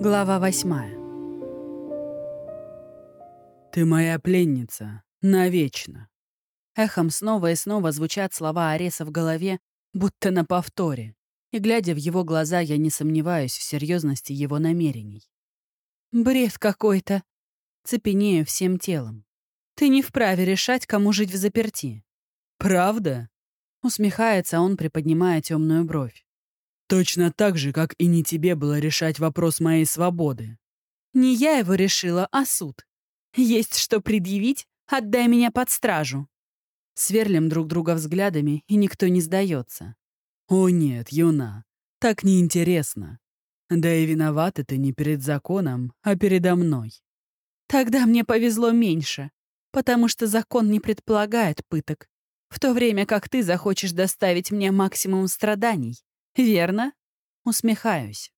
Глава восьмая. «Ты моя пленница. Навечно». Эхом снова и снова звучат слова Ареса в голове, будто на повторе. И, глядя в его глаза, я не сомневаюсь в серьезности его намерений. «Бред какой-то!» Цепенею всем телом. «Ты не вправе решать, кому жить в заперти». «Правда?» Усмехается он, приподнимая темную бровь. Точно так же, как и не тебе было решать вопрос моей свободы. Не я его решила, а суд. Есть что предъявить, отдай меня под стражу. Сверлим друг друга взглядами, и никто не сдается. О нет, юна, так неинтересно. Да и виновата ты не перед законом, а передо мной. Тогда мне повезло меньше, потому что закон не предполагает пыток, в то время как ты захочешь доставить мне максимум страданий. Верно? Усмехаюсь.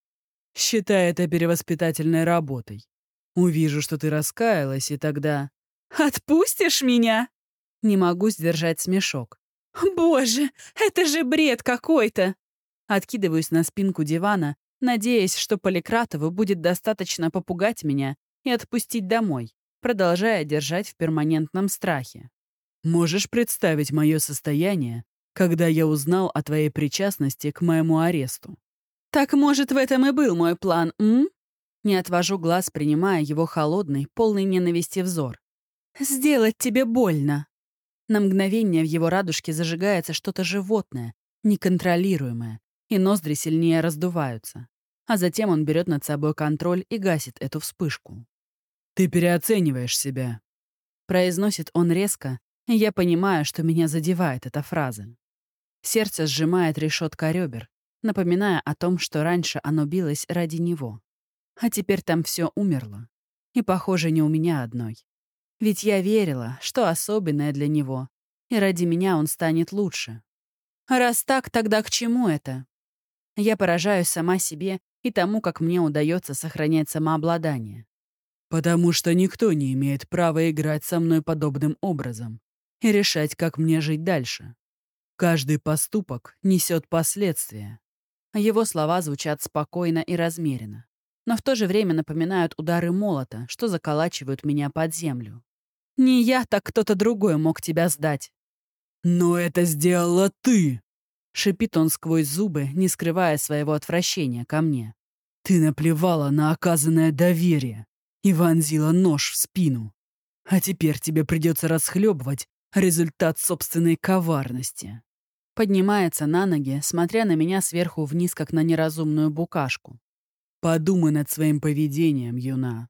Считай это перевоспитательной работой. Увижу, что ты раскаялась, и тогда... Отпустишь меня? Не могу сдержать смешок. Боже, это же бред какой-то! Откидываюсь на спинку дивана, надеясь, что Поликратову будет достаточно попугать меня и отпустить домой, продолжая держать в перманентном страхе. Можешь представить мое состояние, когда я узнал о твоей причастности к моему аресту. Так, может, в этом и был мой план, м? Не отвожу глаз, принимая его холодный, полный ненависти взор. «Сделать тебе больно!» На мгновение в его радужке зажигается что-то животное, неконтролируемое, и ноздри сильнее раздуваются. А затем он берет над собой контроль и гасит эту вспышку. «Ты переоцениваешь себя», — произносит он резко, и я понимаю, что меня задевает эта фраза. Сердце сжимает решетка ребер, напоминая о том, что раньше оно билось ради него. А теперь там все умерло. И, похоже, не у меня одной. Ведь я верила, что особенное для него, и ради меня он станет лучше. Раз так, тогда к чему это? Я поражаюсь сама себе и тому, как мне удается сохранять самообладание. «Потому что никто не имеет права играть со мной подобным образом и решать, как мне жить дальше. Каждый поступок несет последствия. Его слова звучат спокойно и размеренно, но в то же время напоминают удары молота, что заколачивают меня под землю. «Не я, так кто-то другой мог тебя сдать». «Но это сделала ты!» — шипит он сквозь зубы, не скрывая своего отвращения ко мне. «Ты наплевала на оказанное доверие и вонзила нож в спину. А теперь тебе придется расхлебывать результат собственной коварности» поднимается на ноги, смотря на меня сверху вниз, как на неразумную букашку. «Подумай над своим поведением, юна».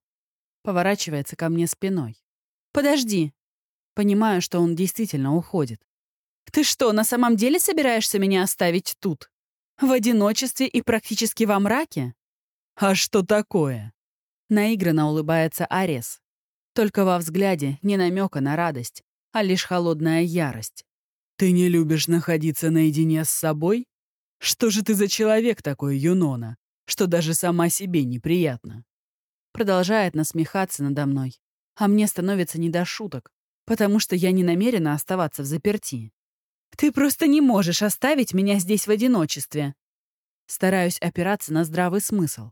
Поворачивается ко мне спиной. «Подожди». Понимаю, что он действительно уходит. «Ты что, на самом деле собираешься меня оставить тут? В одиночестве и практически во мраке?» «А что такое?» Наигранно улыбается Арес. Только во взгляде не намека на радость, а лишь холодная ярость. «Ты не любишь находиться наедине с собой? Что же ты за человек такой, Юнона, что даже сама себе неприятно?» Продолжает насмехаться надо мной, а мне становится не до шуток, потому что я не намерена оставаться в заперти. «Ты просто не можешь оставить меня здесь в одиночестве!» Стараюсь опираться на здравый смысл.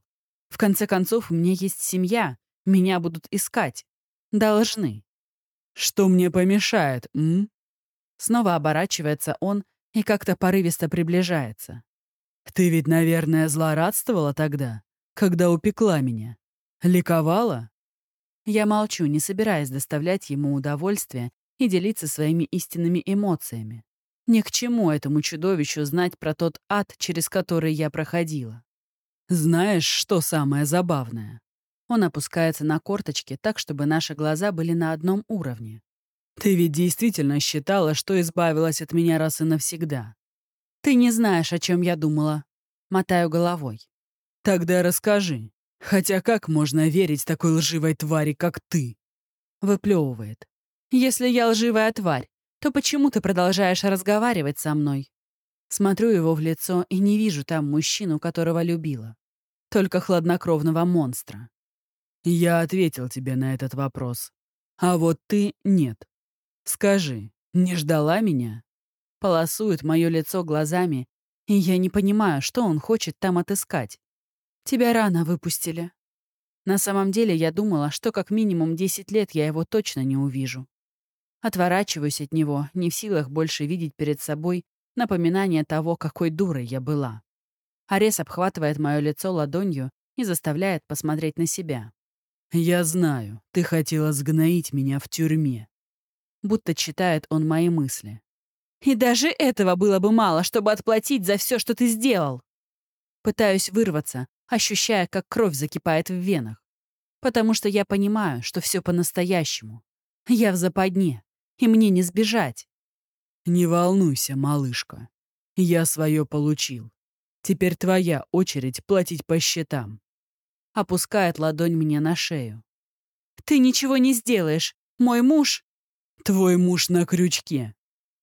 В конце концов, у меня есть семья, меня будут искать. Должны. «Что мне помешает, м?» Снова оборачивается он и как-то порывисто приближается. «Ты ведь, наверное, злорадствовала тогда, когда упекла меня? Ликовала?» Я молчу, не собираясь доставлять ему удовольствие и делиться своими истинными эмоциями. Ни к чему этому чудовищу знать про тот ад, через который я проходила. «Знаешь, что самое забавное?» Он опускается на корточки так, чтобы наши глаза были на одном уровне. Ты ведь действительно считала, что избавилась от меня раз и навсегда. Ты не знаешь, о чем я думала. Мотаю головой. Тогда расскажи. Хотя как можно верить такой лживой твари, как ты? Выплевывает. Если я лживая тварь, то почему ты продолжаешь разговаривать со мной? Смотрю его в лицо и не вижу там мужчину, которого любила. Только хладнокровного монстра. Я ответил тебе на этот вопрос. А вот ты — нет. Скажи, не ждала меня?» Полосует мое лицо глазами, и я не понимаю, что он хочет там отыскать. «Тебя рано выпустили», На самом деле я думала, что как минимум 10 лет я его точно не увижу. Отворачиваюсь от него, не в силах больше видеть перед собой напоминание того, какой дурой я была. Арес обхватывает мое лицо ладонью и заставляет посмотреть на себя. «Я знаю, ты хотела сгноить меня в тюрьме». Будто читает он мои мысли. «И даже этого было бы мало, чтобы отплатить за все, что ты сделал!» Пытаюсь вырваться, ощущая, как кровь закипает в венах. Потому что я понимаю, что все по-настоящему. Я в западне, и мне не сбежать. «Не волнуйся, малышка. Я свое получил. Теперь твоя очередь платить по счетам». Опускает ладонь мне на шею. «Ты ничего не сделаешь. Мой муж...» «Твой муж на крючке.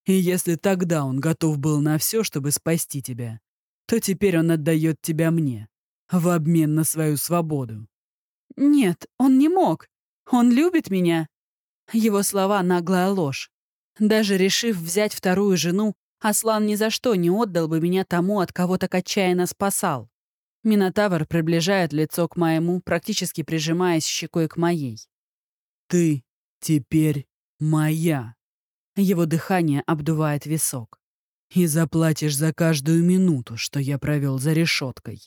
И если тогда он готов был на все, чтобы спасти тебя, то теперь он отдает тебя мне, в обмен на свою свободу». «Нет, он не мог. Он любит меня». Его слова — наглая ложь. Даже решив взять вторую жену, Аслан ни за что не отдал бы меня тому, от кого так отчаянно спасал. Минотавр приближает лицо к моему, практически прижимаясь щекой к моей. «Ты теперь моя». Его дыхание обдувает висок. «И заплатишь за каждую минуту, что я провел за решеткой».